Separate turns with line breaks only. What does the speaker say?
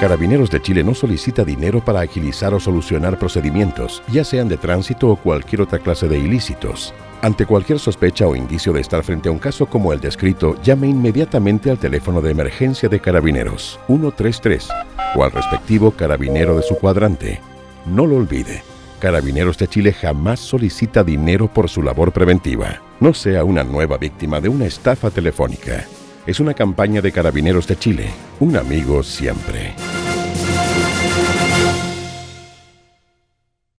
Carabineros de Chile no solicita dinero para agilizar o solucionar procedimientos, ya sean de tránsito o cualquier otra clase de ilícitos. Ante cualquier sospecha o indicio de estar frente a un caso como el descrito, llame inmediatamente al teléfono de emergencia de Carabineros 133 o al respectivo carabinero de su cuadrante. No lo olvide, Carabineros de Chile jamás solicita dinero por su labor preventiva. No sea una nueva víctima de una estafa telefónica. Es una campaña de Carabineros de Chile. Un amigo siempre.